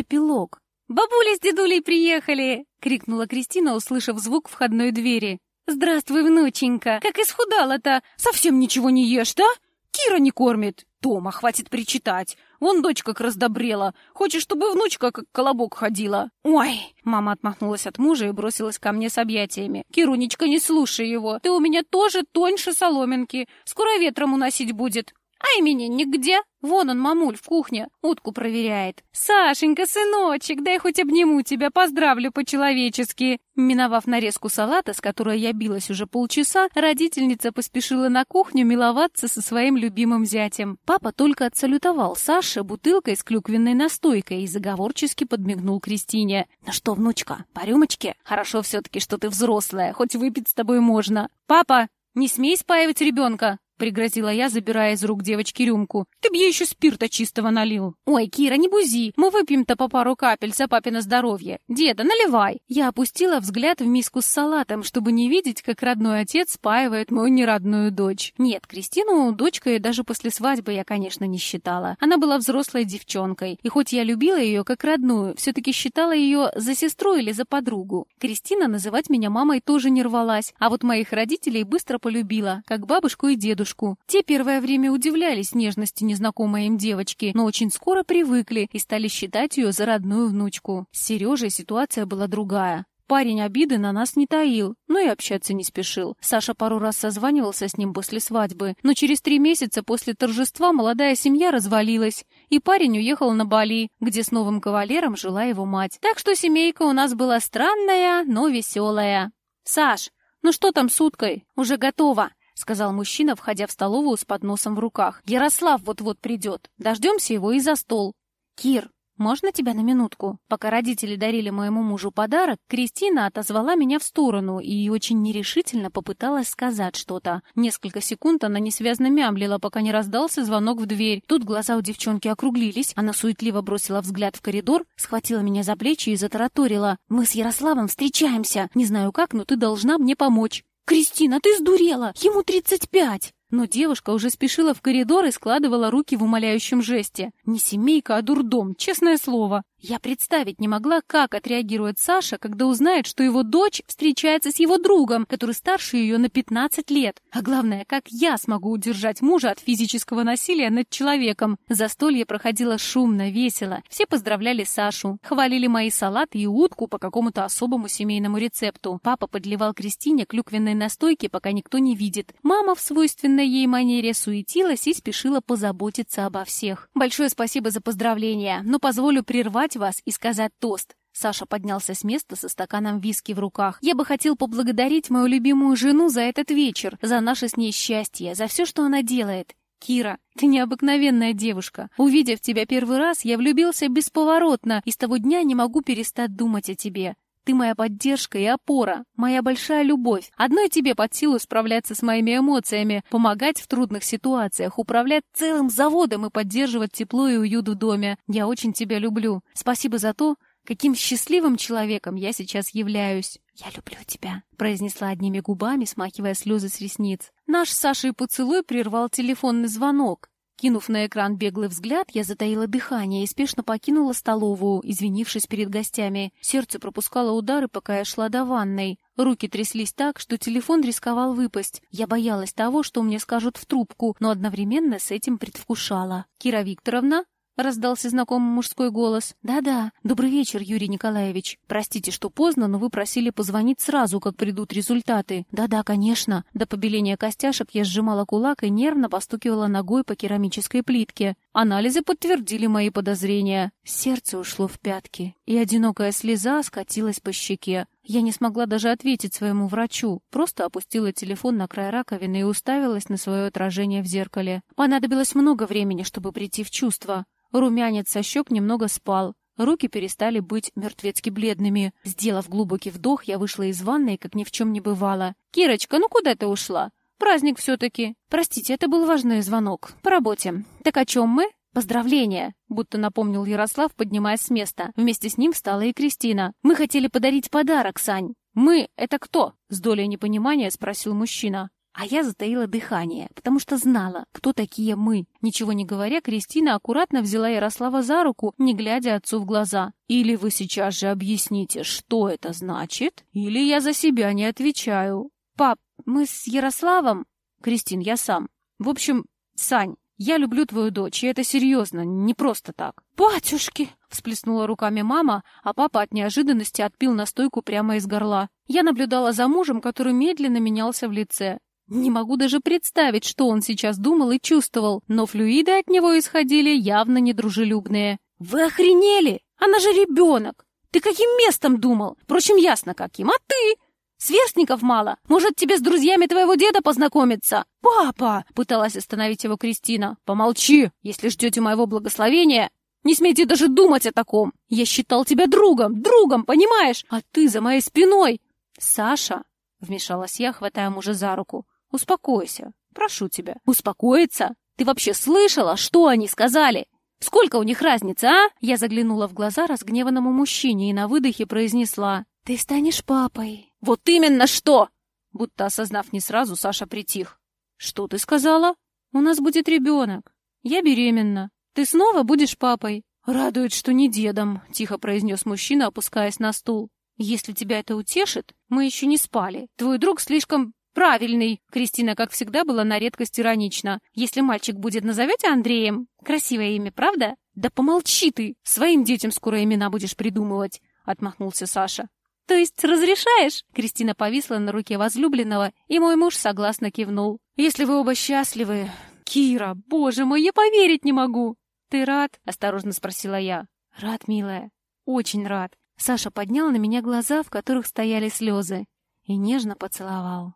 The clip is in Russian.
Эпилог. «Бабуля с дедулей приехали!» — крикнула Кристина, услышав звук входной двери. «Здравствуй, внученька! Как исхудала-то! Совсем ничего не ешь, да? Кира не кормит! Тома, хватит причитать! Вон дочь как раздобрела! Хочешь, чтобы внучка как колобок ходила?» «Ой!» — мама отмахнулась от мужа и бросилась ко мне с объятиями. «Кирунечка, не слушай его! Ты у меня тоже тоньше соломинки! Скоро ветром уносить будет!» «А именинник где?» «Вон он, мамуль, в кухне, утку проверяет». «Сашенька, сыночек, дай хоть обниму тебя, поздравлю по-человечески». Миновав нарезку салата, с которой я билась уже полчаса, родительница поспешила на кухню миловаться со своим любимым зятем. Папа только отсалютовал Саше бутылкой с клюквенной настойкой и заговорчески подмигнул Кристине. «Ну что, внучка, по рюмочке? Хорошо все-таки, что ты взрослая, хоть выпить с тобой можно. Папа, не смей спаивать ребенка!» — пригрозила я, забирая из рук девочки рюмку. «Ты б ей еще спирта чистого налил!» «Ой, Кира, не бузи! Мы выпьем-то по пару капель за папино здоровье! Деда, наливай!» Я опустила взгляд в миску с салатом, чтобы не видеть, как родной отец спаивает мою неродную дочь. Нет, Кристину дочкой даже после свадьбы я, конечно, не считала. Она была взрослой девчонкой, и хоть я любила ее как родную, все-таки считала ее за сестру или за подругу. Кристина называть меня мамой тоже не рвалась, а вот моих родителей быстро полюбила, как бабушку и дедушку дедушку. Те первое время удивлялись нежности незнакомой им девочки, но очень скоро привыкли и стали считать ее за родную внучку. С Сережей ситуация была другая. Парень обиды на нас не таил, но и общаться не спешил. Саша пару раз созванивался с ним после свадьбы, но через три месяца после торжества молодая семья развалилась, и парень уехал на Бали, где с новым кавалером жила его мать. Так что семейка у нас была странная, но веселая. «Саш, ну что там с уткой? Уже готово!» — сказал мужчина, входя в столовую с подносом в руках. «Ярослав вот-вот придет. Дождемся его и за стол». «Кир, можно тебя на минутку?» Пока родители дарили моему мужу подарок, Кристина отозвала меня в сторону и очень нерешительно попыталась сказать что-то. Несколько секунд она несвязно мямлила, пока не раздался звонок в дверь. Тут глаза у девчонки округлились, она суетливо бросила взгляд в коридор, схватила меня за плечи и затараторила. «Мы с Ярославом встречаемся. Не знаю как, но ты должна мне помочь». «Кристина, ты сдурела! Ему тридцать пять!» Но девушка уже спешила в коридор и складывала руки в умоляющем жесте. Не семейка, а дурдом, честное слово. Я представить не могла, как отреагирует Саша, когда узнает, что его дочь встречается с его другом, который старше ее на 15 лет. А главное, как я смогу удержать мужа от физического насилия над человеком. Застолье проходило шумно, весело. Все поздравляли Сашу, хвалили мои салаты и утку по какому-то особому семейному рецепту. Папа подливал Кристине клюквенной настойки, пока никто не видит. Мама в свойственной ей манере суетилась и спешила позаботиться обо всех. Большое спасибо за поздравления, но позволю прервать позвать вас и сказать тост». Саша поднялся с места со стаканом виски в руках. «Я бы хотел поблагодарить мою любимую жену за этот вечер, за наше с ней счастье, за все, что она делает. Кира, ты необыкновенная девушка. Увидев тебя первый раз, я влюбился бесповоротно, и с того дня не могу перестать думать о тебе. Ты моя поддержка и опора, моя большая любовь. Одной тебе под силу справляться с моими эмоциями, помогать в трудных ситуациях, управлять целым заводом и поддерживать тепло и уют в доме. Я очень тебя люблю. Спасибо за то, каким счастливым человеком я сейчас являюсь. «Я люблю тебя», — произнесла одними губами, смахивая слезы с ресниц. Наш с Сашей поцелуй прервал телефонный звонок. Кинув на экран беглый взгляд, я затаила дыхание и спешно покинула столовую, извинившись перед гостями. Сердце пропускало удары, пока я шла до ванной. Руки тряслись так, что телефон рисковал выпасть. Я боялась того, что мне скажут в трубку, но одновременно с этим предвкушала. «Кира Викторовна?» Раздался знакомый мужской голос. «Да-да. Добрый вечер, Юрий Николаевич. Простите, что поздно, но вы просили позвонить сразу, как придут результаты. Да-да, конечно». До побеления костяшек я сжимала кулак и нервно постукивала ногой по керамической плитке. Анализы подтвердили мои подозрения. Сердце ушло в пятки, и одинокая слеза скатилась по щеке. Я не смогла даже ответить своему врачу, просто опустила телефон на край раковины и уставилась на свое отражение в зеркале. Понадобилось много времени, чтобы прийти в чувство. Румянец со щек немного спал. Руки перестали быть мертвецки бледными. Сделав глубокий вдох, я вышла из ванной, как ни в чем не бывало. «Кирочка, ну куда ты ушла? Праздник все-таки. Простите, это был важный звонок. По работе. Так о чем мы?» «Поздравления!» — будто напомнил Ярослав, поднимаясь с места. Вместе с ним встала и Кристина. «Мы хотели подарить подарок, Сань». «Мы — это кто?» — с долей непонимания спросил мужчина. А я затаила дыхание, потому что знала, кто такие мы. Ничего не говоря, Кристина аккуратно взяла Ярослава за руку, не глядя отцу в глаза. «Или вы сейчас же объясните, что это значит, или я за себя не отвечаю». «Пап, мы с Ярославом...» «Кристин, я сам. В общем, Сань, я люблю твою дочь, и это серьезно, не просто так». «Батюшки!» — всплеснула руками мама, а папа от неожиданности отпил настойку прямо из горла. Я наблюдала за мужем, который медленно менялся в лице. Не могу даже представить, что он сейчас думал и чувствовал, но флюиды от него исходили явно недружелюбные. «Вы охренели? Она же ребенок! Ты каким местом думал? Впрочем, ясно каким. А ты? Сверстников мало. Может, тебе с друзьями твоего деда познакомиться?» «Папа!» — пыталась остановить его Кристина. «Помолчи! Если ждете моего благословения, не смейте даже думать о таком! Я считал тебя другом, другом, понимаешь? А ты за моей спиной!» «Саша!» — вмешалась я, хватая мужа за руку. Успокойся, прошу тебя. Успокоиться? Ты вообще слышала, что они сказали? Сколько у них разницы, а? Я заглянула в глаза разгневанному мужчине и на выдохе произнесла. Ты станешь папой. Вот именно что! Будто осознав не сразу, Саша притих. Что ты сказала? У нас будет ребенок. Я беременна. Ты снова будешь папой. Радует, что не дедом, тихо произнес мужчина, опускаясь на стул. Если тебя это утешит, мы еще не спали. Твой друг слишком «Правильный!» Кристина, как всегда, была на редкость иронична. «Если мальчик будет, назовете Андреем? Красивое имя, правда?» «Да помолчи ты! Своим детям скоро имена будешь придумывать!» Отмахнулся Саша. «То есть разрешаешь?» Кристина повисла на руке возлюбленного, и мой муж согласно кивнул. «Если вы оба счастливы...» «Кира, боже мой, я поверить не могу!» «Ты рад?» — осторожно спросила я. «Рад, милая. Очень рад». Саша поднял на меня глаза, в которых стояли слезы, и нежно поцеловал.